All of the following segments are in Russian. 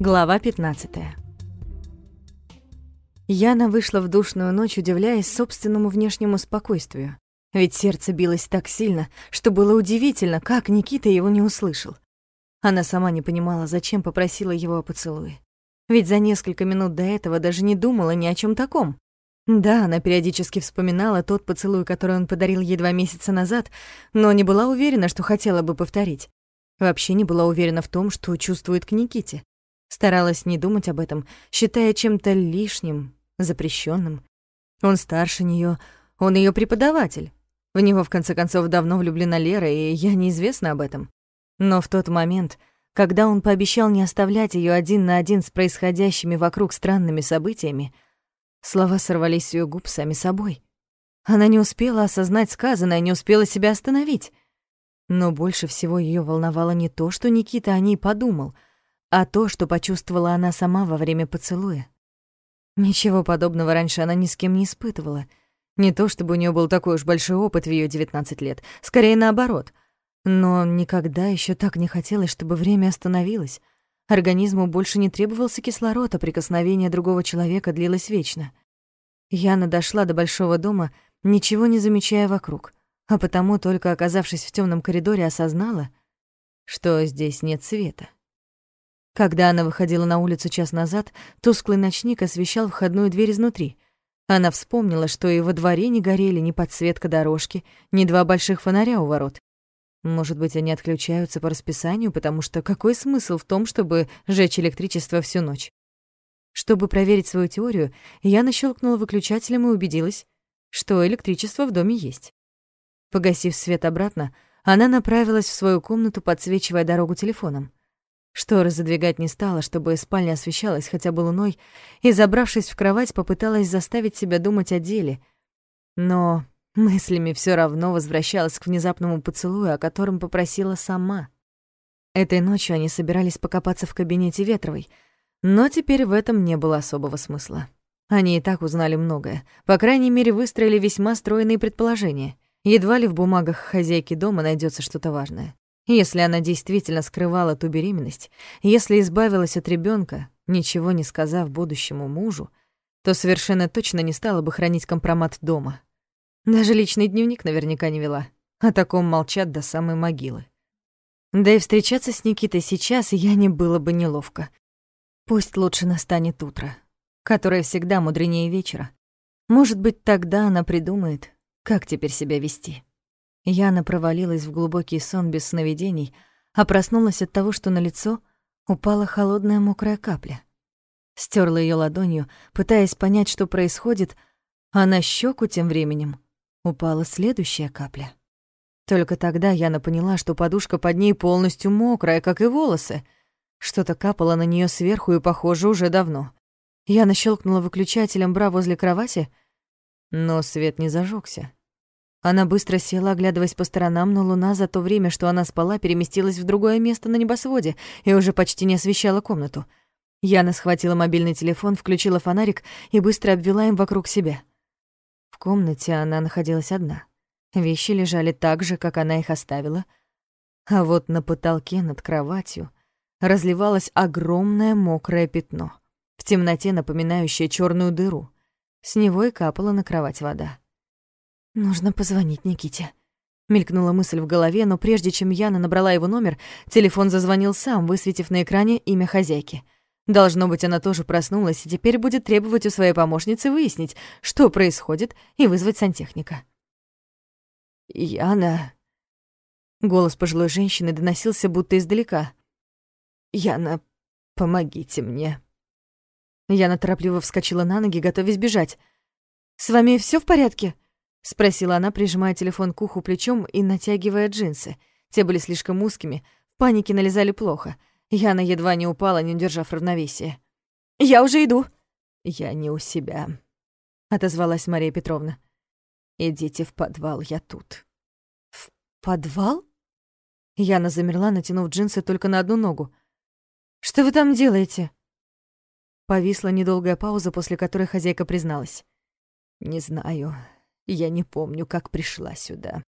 Глава 15. Яна вышла в душную ночь, удивляясь собственному внешнему спокойствию. Ведь сердце билось так сильно, что было удивительно, как Никита его не услышал. Она сама не понимала, зачем попросила его о поцелуе. Ведь за несколько минут до этого даже не думала ни о чем таком. Да, она периодически вспоминала тот поцелуй, который он подарил ей два месяца назад, но не была уверена, что хотела бы повторить. Вообще не была уверена в том, что чувствует к Никите. Старалась не думать об этом, считая чем-то лишним, запрещенным. Он старше нее, он ее преподаватель. В него, в конце концов, давно влюблена Лера, и я неизвестна об этом. Но в тот момент, когда он пообещал не оставлять ее один на один с происходящими вокруг странными событиями, слова сорвались с ее губ сами собой. Она не успела осознать сказанное, не успела себя остановить. Но больше всего ее волновало не то, что Никита о ней подумал — а то, что почувствовала она сама во время поцелуя. Ничего подобного раньше она ни с кем не испытывала. Не то чтобы у нее был такой уж большой опыт в ее 19 лет, скорее наоборот. Но никогда еще так не хотелось, чтобы время остановилось. Организму больше не требовался кислород, а прикосновение другого человека длилось вечно. Яна дошла до большого дома, ничего не замечая вокруг, а потому, только оказавшись в темном коридоре, осознала, что здесь нет света. Когда она выходила на улицу час назад, тусклый ночник освещал входную дверь изнутри. Она вспомнила, что и во дворе не горели ни подсветка дорожки, ни два больших фонаря у ворот. Может быть, они отключаются по расписанию, потому что какой смысл в том, чтобы жечь электричество всю ночь? Чтобы проверить свою теорию, я нащелкнула выключателем и убедилась, что электричество в доме есть. Погасив свет обратно, она направилась в свою комнату, подсвечивая дорогу телефоном. Шторы задвигать не стала, чтобы спальня освещалась хотя бы луной, и, забравшись в кровать, попыталась заставить себя думать о деле. Но мыслями все равно возвращалась к внезапному поцелую, о котором попросила сама. Этой ночью они собирались покопаться в кабинете Ветровой, но теперь в этом не было особого смысла. Они и так узнали многое, по крайней мере, выстроили весьма стройные предположения. Едва ли в бумагах хозяйки дома найдется что-то важное. Если она действительно скрывала ту беременность, если избавилась от ребенка, ничего не сказав будущему мужу, то совершенно точно не стала бы хранить компромат дома. Даже личный дневник наверняка не вела. О таком молчат до самой могилы. Да и встречаться с Никитой сейчас я не было бы неловко. Пусть лучше настанет утро, которое всегда мудренее вечера. Может быть, тогда она придумает, как теперь себя вести. Яна провалилась в глубокий сон без сновидений, а проснулась от того, что на лицо упала холодная мокрая капля. Стерла ее ладонью, пытаясь понять, что происходит, а на щеку тем временем упала следующая капля. Только тогда Яна поняла, что подушка под ней полностью мокрая, как и волосы. Что-то капало на нее сверху и, похоже, уже давно. Яна щелкнула выключателем бра возле кровати, но свет не зажегся. Она быстро села, оглядываясь по сторонам, но луна за то время, что она спала, переместилась в другое место на небосводе и уже почти не освещала комнату. Яна схватила мобильный телефон, включила фонарик и быстро обвела им вокруг себя. В комнате она находилась одна. Вещи лежали так же, как она их оставила. А вот на потолке над кроватью разливалось огромное мокрое пятно, в темноте напоминающее черную дыру. С него и капала на кровать вода. «Нужно позвонить Никите». Мелькнула мысль в голове, но прежде чем Яна набрала его номер, телефон зазвонил сам, высветив на экране имя хозяйки. Должно быть, она тоже проснулась и теперь будет требовать у своей помощницы выяснить, что происходит, и вызвать сантехника. «Яна...» Голос пожилой женщины доносился будто издалека. «Яна, помогите мне». Яна торопливо вскочила на ноги, готовясь бежать. «С вами все в порядке?» — спросила она, прижимая телефон к уху плечом и натягивая джинсы. Те были слишком узкими, в панике налезали плохо. Яна едва не упала, не удержав равновесия. «Я уже иду!» «Я не у себя», — отозвалась Мария Петровна. «Идите в подвал, я тут». «В подвал?» Яна замерла, натянув джинсы только на одну ногу. «Что вы там делаете?» Повисла недолгая пауза, после которой хозяйка призналась. «Не знаю. Я не помню, как пришла сюда.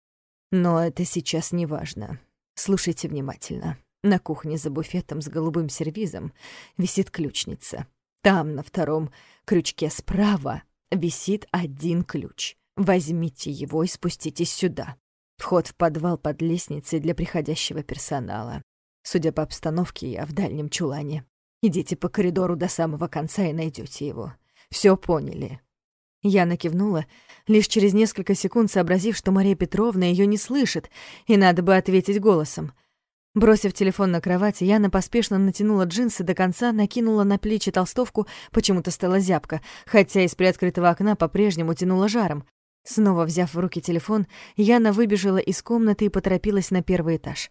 Но это сейчас не важно. Слушайте внимательно. На кухне за буфетом с голубым сервизом висит ключница. Там, на втором крючке справа, висит один ключ. Возьмите его и спуститесь сюда. Вход в подвал под лестницей для приходящего персонала. Судя по обстановке, я в дальнем чулане. Идите по коридору до самого конца и найдете его. Все поняли?» Яна кивнула, лишь через несколько секунд сообразив, что Мария Петровна ее не слышит, и надо бы ответить голосом. Бросив телефон на кровать, Яна поспешно натянула джинсы до конца, накинула на плечи толстовку, почему-то стала зябко, хотя из приоткрытого окна по-прежнему тянула жаром. Снова взяв в руки телефон, Яна выбежала из комнаты и поторопилась на первый этаж.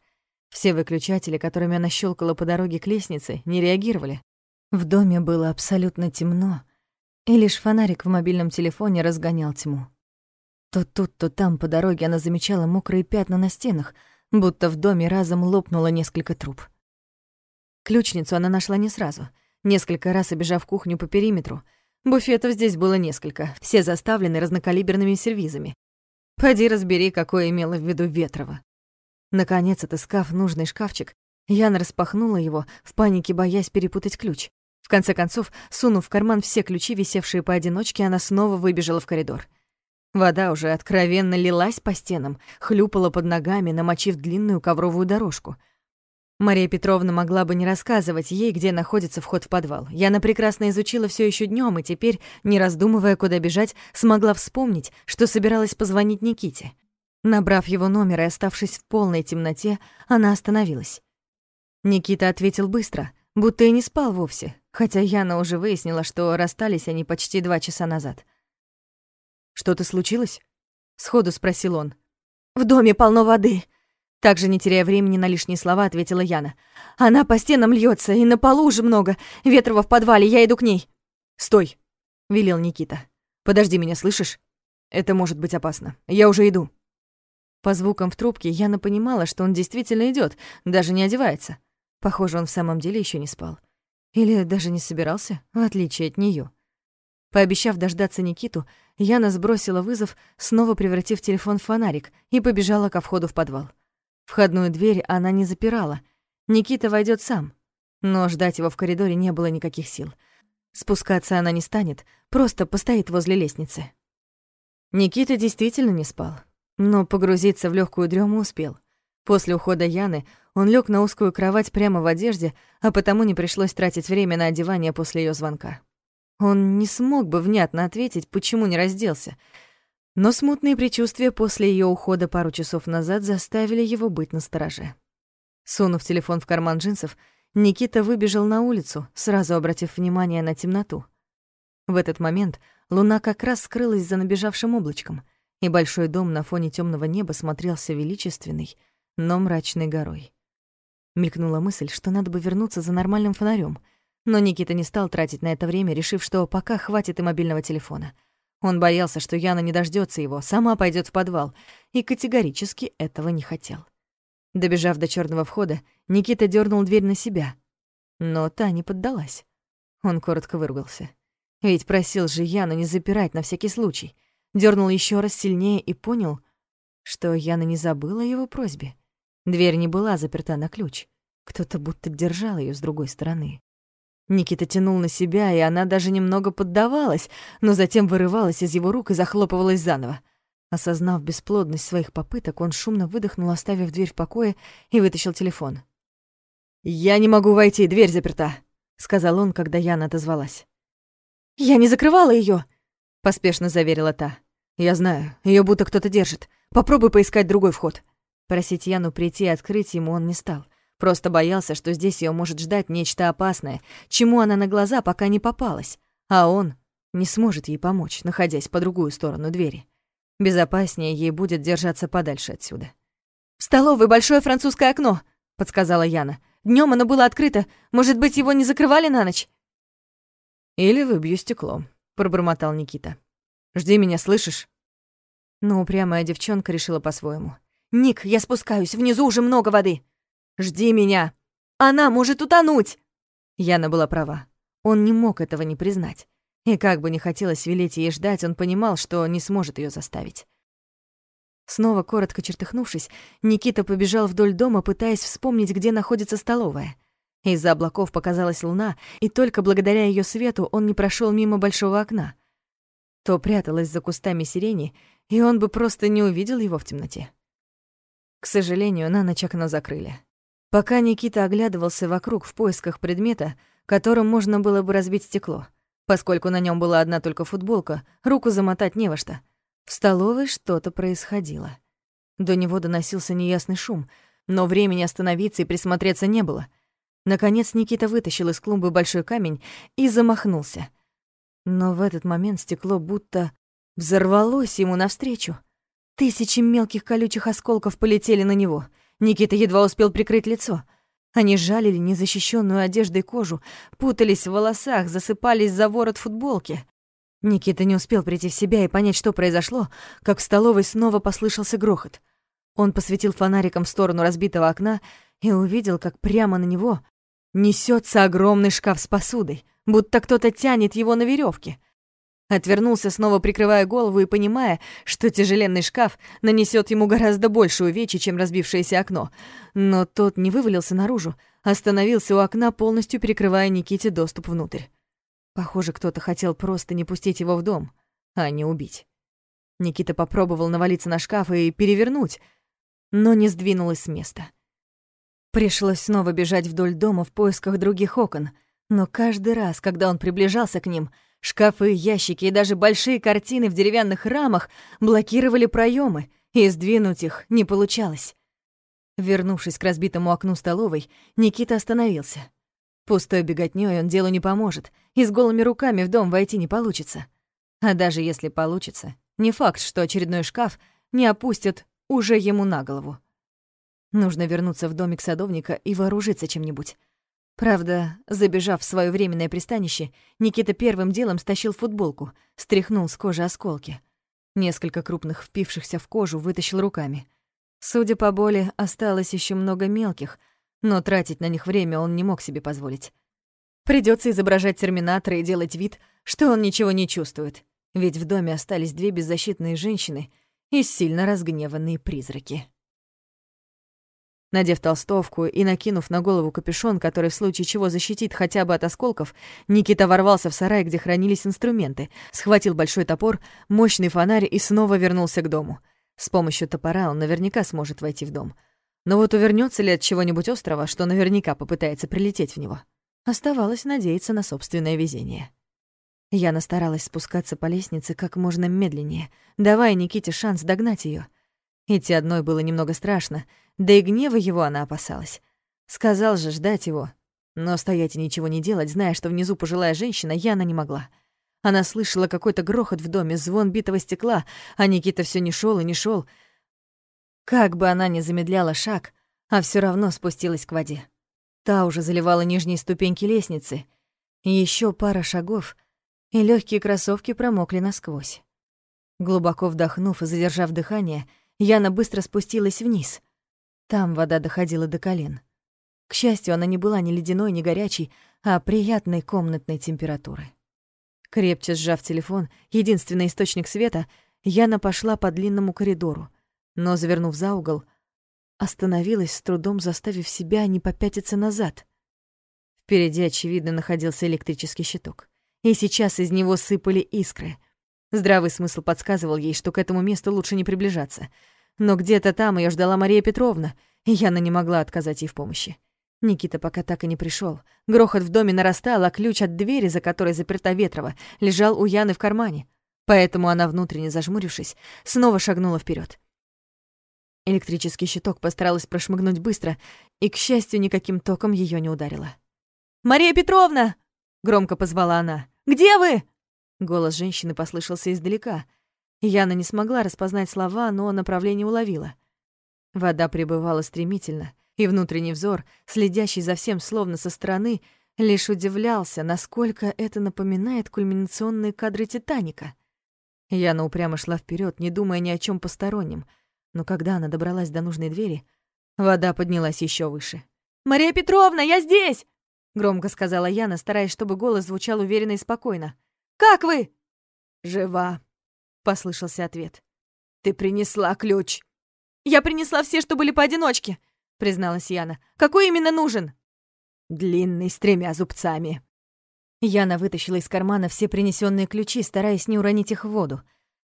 Все выключатели, которыми она щелкала по дороге к лестнице, не реагировали. В доме было абсолютно темно, и лишь фонарик в мобильном телефоне разгонял тьму. То тут, то там по дороге она замечала мокрые пятна на стенах, будто в доме разом лопнуло несколько труб. Ключницу она нашла не сразу, несколько раз обежав кухню по периметру. Буфетов здесь было несколько, все заставлены разнокалиберными сервизами. Пойди разбери, какое имела в виду Ветрова. Наконец, отыскав нужный шкафчик, Яна распахнула его, в панике боясь перепутать ключ. В конце концов, сунув в карман все ключи, висевшие поодиночке, она снова выбежала в коридор. Вода уже откровенно лилась по стенам, хлюпала под ногами, намочив длинную ковровую дорожку. Мария Петровна могла бы не рассказывать ей, где находится вход в подвал. Яна прекрасно изучила все еще днем и теперь, не раздумывая, куда бежать, смогла вспомнить, что собиралась позвонить Никите. Набрав его номер и оставшись в полной темноте, она остановилась. Никита ответил быстро, будто и не спал вовсе, хотя Яна уже выяснила, что расстались они почти два часа назад. «Что-то случилось?» — сходу спросил он. «В доме полно воды!» Также, не теряя времени на лишние слова, ответила Яна. «Она по стенам льется, и на полу уже много. Ветрова в подвале, я иду к ней». «Стой!» — велел Никита. «Подожди меня, слышишь? Это может быть опасно. Я уже иду». По звукам в трубке Яна понимала, что он действительно идет, даже не одевается. Похоже, он в самом деле еще не спал. Или даже не собирался, в отличие от нее. Пообещав дождаться Никиту, Яна сбросила вызов, снова превратив телефон в фонарик, и побежала ко входу в подвал. Входную дверь она не запирала. Никита войдет сам. Но ждать его в коридоре не было никаких сил. Спускаться она не станет, просто постоит возле лестницы. Никита действительно не спал но погрузиться в легкую дрему успел. После ухода Яны он лег на узкую кровать прямо в одежде, а потому не пришлось тратить время на одевание после ее звонка. Он не смог бы внятно ответить, почему не разделся, но смутные предчувствия после ее ухода пару часов назад заставили его быть настороже. Сунув телефон в карман джинсов, Никита выбежал на улицу, сразу обратив внимание на темноту. В этот момент луна как раз скрылась за набежавшим облачком — и большой дом на фоне темного неба смотрелся величественной, но мрачной горой. Мелькнула мысль, что надо бы вернуться за нормальным фонарем, но Никита не стал тратить на это время, решив, что пока хватит и мобильного телефона. Он боялся, что Яна не дождется его, сама пойдет в подвал, и категорически этого не хотел. Добежав до черного входа, Никита дернул дверь на себя, но та не поддалась. Он коротко выругался. Ведь просил же Яну не запирать на всякий случай — дернул еще раз сильнее и понял, что Яна не забыла о его просьбе. Дверь не была заперта на ключ. Кто-то будто держал ее с другой стороны. Никита тянул на себя, и она даже немного поддавалась, но затем вырывалась из его рук и захлопывалась заново. Осознав бесплодность своих попыток, он шумно выдохнул, оставив дверь в покое, и вытащил телефон. «Я не могу войти, дверь заперта», — сказал он, когда Яна отозвалась. «Я не закрывала ее, — поспешно заверила та. «Я знаю, ее будто кто-то держит. Попробуй поискать другой вход». Просить Яну прийти и открыть ему он не стал. Просто боялся, что здесь ее может ждать нечто опасное, чему она на глаза пока не попалась, а он не сможет ей помочь, находясь по другую сторону двери. Безопаснее ей будет держаться подальше отсюда. «В столовой большое французское окно», — подсказала Яна. Днем оно было открыто. Может быть, его не закрывали на ночь?» «Или выбью стеклом», пробормотал Никита. «Жди меня, слышишь?» Но упрямая девчонка решила по-своему. «Ник, я спускаюсь, внизу уже много воды. Жди меня. Она может утонуть!» Яна была права. Он не мог этого не признать. И как бы не хотелось велеть ей ждать, он понимал, что не сможет ее заставить. Снова коротко чертыхнувшись, Никита побежал вдоль дома, пытаясь вспомнить, где находится столовая. Из-за облаков показалась луна, и только благодаря ее свету он не прошел мимо большого окна. То пряталась за кустами сирени, и он бы просто не увидел его в темноте. К сожалению, на ночь окно закрыли. Пока Никита оглядывался вокруг в поисках предмета, которым можно было бы разбить стекло. Поскольку на нем была одна только футболка, руку замотать не во что. В столовой что-то происходило. До него доносился неясный шум, но времени остановиться и присмотреться не было — Наконец Никита вытащил из клумбы большой камень и замахнулся. Но в этот момент стекло будто взорвалось ему навстречу. Тысячи мелких колючих осколков полетели на него. Никита едва успел прикрыть лицо. Они жалили незащищенную одеждой кожу, путались в волосах, засыпались за ворот футболки. Никита не успел прийти в себя и понять, что произошло, как в столовой снова послышался грохот. Он посветил фонариком в сторону разбитого окна и увидел, как прямо на него несется огромный шкаф с посудой, будто кто-то тянет его на веревке. Отвернулся, снова прикрывая голову и понимая, что тяжеленный шкаф нанесет ему гораздо больше увечий, чем разбившееся окно. Но тот не вывалился наружу, остановился у окна, полностью перекрывая Никите доступ внутрь. Похоже, кто-то хотел просто не пустить его в дом, а не убить. Никита попробовал навалиться на шкаф и перевернуть, но не сдвинулась с места. Пришлось снова бежать вдоль дома в поисках других окон, но каждый раз, когда он приближался к ним, шкафы, ящики и даже большие картины в деревянных рамах блокировали проемы, и сдвинуть их не получалось. Вернувшись к разбитому окну столовой, Никита остановился. Пустой беготнёй он делу не поможет, и с голыми руками в дом войти не получится. А даже если получится, не факт, что очередной шкаф не опустят уже ему на голову. Нужно вернуться в домик садовника и вооружиться чем-нибудь. Правда, забежав в своё временное пристанище, Никита первым делом стащил футболку, стряхнул с кожи осколки. Несколько крупных впившихся в кожу вытащил руками. Судя по боли, осталось ещё много мелких, но тратить на них время он не мог себе позволить. Придётся изображать терминатора и делать вид, что он ничего не чувствует, ведь в доме остались две беззащитные женщины и сильно разгневанные призраки. Надев толстовку и накинув на голову капюшон, который в случае чего защитит хотя бы от осколков, Никита ворвался в сарай, где хранились инструменты, схватил большой топор, мощный фонарь и снова вернулся к дому. С помощью топора он наверняка сможет войти в дом. Но вот увернется ли от чего-нибудь острова, что наверняка попытается прилететь в него? Оставалось надеяться на собственное везение. Яна старалась спускаться по лестнице как можно медленнее, давая Никите шанс догнать ее. Идти одной было немного страшно, да и гнева его она опасалась. Сказал же ждать его. Но стоять и ничего не делать, зная, что внизу пожилая женщина, Яна не могла. Она слышала какой-то грохот в доме, звон битого стекла, а Никита все не шел и не шел. Как бы она ни замедляла шаг, а все равно спустилась к воде. Та уже заливала нижние ступеньки лестницы. Еще пара шагов, и легкие кроссовки промокли насквозь. Глубоко вдохнув и задержав дыхание, Яна быстро спустилась вниз. Там вода доходила до колен. К счастью, она не была ни ледяной, ни горячей, а приятной комнатной температуры. Крепче сжав телефон, единственный источник света, Яна пошла по длинному коридору, но, завернув за угол, остановилась, с трудом заставив себя не попятиться назад. Впереди, очевидно, находился электрический щиток, и сейчас из него сыпали искры — Здравый смысл подсказывал ей, что к этому месту лучше не приближаться. Но где-то там ее ждала Мария Петровна, и Яна не могла отказать ей в помощи. Никита пока так и не пришел. Грохот в доме нарастал, а ключ от двери, за которой заперта Ветрова, лежал у Яны в кармане. Поэтому она, внутренне зажмурившись, снова шагнула вперед. Электрический щиток постаралась прошмыгнуть быстро, и, к счастью, никаким током ее не ударило. «Мария Петровна!» — громко позвала она. «Где вы?» Голос женщины послышался издалека. Яна не смогла распознать слова, но направление уловила. Вода прибывала стремительно, и внутренний взор, следящий за всем словно со стороны, лишь удивлялся, насколько это напоминает кульминационные кадры «Титаника». Яна упрямо шла вперед, не думая ни о чем постороннем, но когда она добралась до нужной двери, вода поднялась еще выше. «Мария Петровна, я здесь!» — громко сказала Яна, стараясь, чтобы голос звучал уверенно и спокойно. Как вы?» «Жива», — послышался ответ. Ты принесла ключ. Я принесла все, что были поодиночке, призналась Яна. Какой именно нужен? Длинный, с тремя зубцами. Яна вытащила из кармана все принесенные ключи, стараясь не уронить их в воду.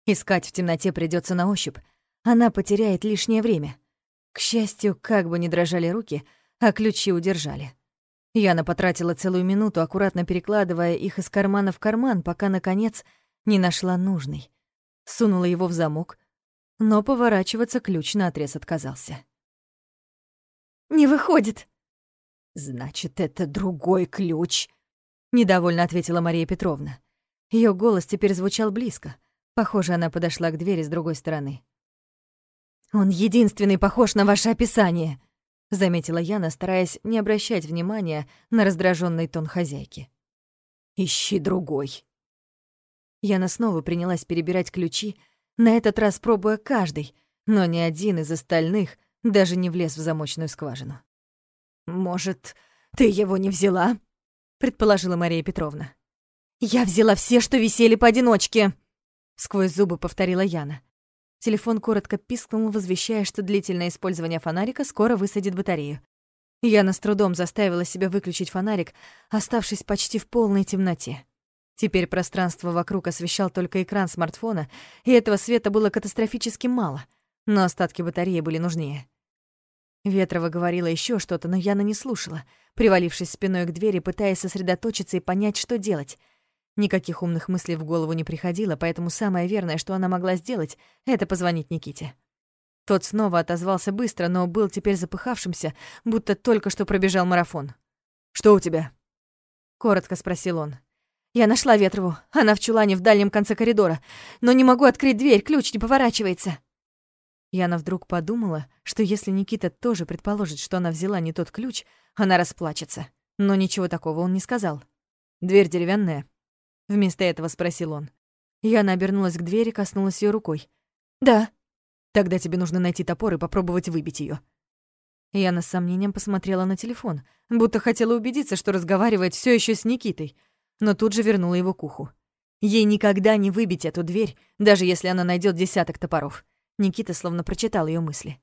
Искать в темноте придется на ощупь. Она потеряет лишнее время. К счастью, как бы ни дрожали руки, а ключи удержали. Яна потратила целую минуту, аккуратно перекладывая их из кармана в карман, пока, наконец, не нашла нужный. Сунула его в замок, но поворачиваться ключ наотрез отказался. «Не выходит!» «Значит, это другой ключ», — недовольно ответила Мария Петровна. Ее голос теперь звучал близко. Похоже, она подошла к двери с другой стороны. «Он единственный похож на ваше описание», — заметила Яна, стараясь не обращать внимания на раздраженный тон хозяйки. «Ищи другой». Яна снова принялась перебирать ключи, на этот раз пробуя каждый, но ни один из остальных даже не влез в замочную скважину. «Может, ты его не взяла?» — предположила Мария Петровна. «Я взяла все, что висели поодиночке!» — сквозь зубы повторила Яна. Телефон коротко пискнул, возвещая, что длительное использование фонарика скоро высадит батарею. Яна с трудом заставила себя выключить фонарик, оставшись почти в полной темноте. Теперь пространство вокруг освещал только экран смартфона, и этого света было катастрофически мало, но остатки батареи были нужнее. Ветрова говорила еще что-то, но Яна не слушала, привалившись спиной к двери, пытаясь сосредоточиться и понять, что делать. Никаких умных мыслей в голову не приходило, поэтому самое верное, что она могла сделать, это позвонить Никите. Тот снова отозвался быстро, но был теперь запыхавшимся, будто только что пробежал марафон. «Что у тебя?» — коротко спросил он. «Я нашла Ветрову. Она в чулане в дальнем конце коридора. Но не могу открыть дверь, ключ не поворачивается». Яна вдруг подумала, что если Никита тоже предположит, что она взяла не тот ключ, она расплачется. Но ничего такого он не сказал. «Дверь деревянная?» Вместо этого спросил он. Яна обернулась к двери, коснулась ее рукой. «Да». «Тогда тебе нужно найти топор и попробовать выбить ее. Яна с сомнением посмотрела на телефон, будто хотела убедиться, что разговаривает все еще с Никитой, но тут же вернула его к уху. Ей никогда не выбить эту дверь, даже если она найдет десяток топоров. Никита словно прочитал ее мысли.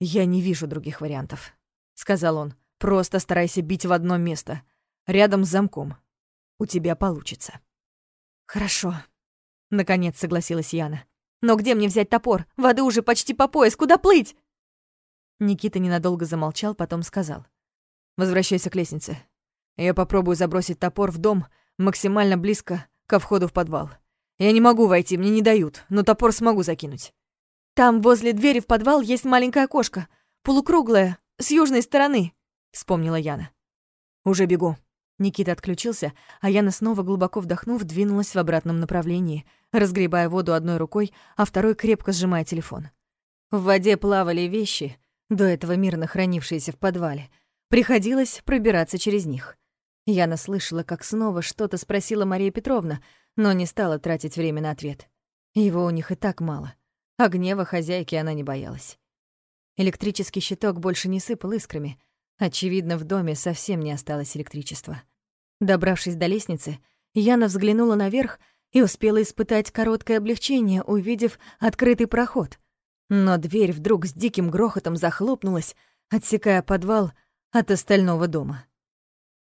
«Я не вижу других вариантов», — сказал он. «Просто старайся бить в одно место, рядом с замком. У тебя получится». «Хорошо», — наконец согласилась Яна. «Но где мне взять топор? Воды уже почти по пояс, куда плыть?» Никита ненадолго замолчал, потом сказал. «Возвращайся к лестнице. Я попробую забросить топор в дом максимально близко ко входу в подвал. Я не могу войти, мне не дают, но топор смогу закинуть». Там возле двери в подвал есть маленькое окошко, полукруглое, с южной стороны», — вспомнила Яна. «Уже бегу». Никита отключился, а Яна снова глубоко вдохнув, двинулась в обратном направлении, разгребая воду одной рукой, а второй крепко сжимая телефон. В воде плавали вещи, до этого мирно хранившиеся в подвале. Приходилось пробираться через них. Яна слышала, как снова что-то спросила Мария Петровна, но не стала тратить время на ответ. Его у них и так мало — а гнева хозяйки она не боялась. Электрический щиток больше не сыпал искрами. Очевидно, в доме совсем не осталось электричества. Добравшись до лестницы, Яна взглянула наверх и успела испытать короткое облегчение, увидев открытый проход. Но дверь вдруг с диким грохотом захлопнулась, отсекая подвал от остального дома.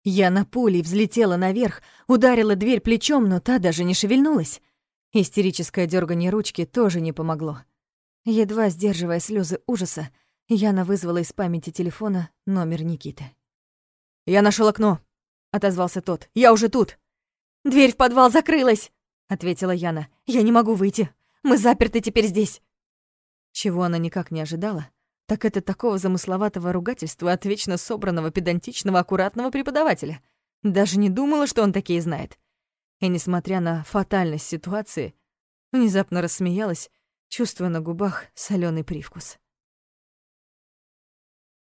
Яна пулей взлетела наверх, ударила дверь плечом, но та даже не шевельнулась. Истерическое дёрганье ручки тоже не помогло. Едва сдерживая слезы ужаса, Яна вызвала из памяти телефона номер Никиты. «Я нашел окно», — отозвался тот. «Я уже тут». «Дверь в подвал закрылась», — ответила Яна. «Я не могу выйти. Мы заперты теперь здесь». Чего она никак не ожидала, так это такого замысловатого ругательства от вечно собранного, педантичного, аккуратного преподавателя. Даже не думала, что он такие знает и, несмотря на фатальность ситуации, внезапно рассмеялась, чувствуя на губах соленый привкус.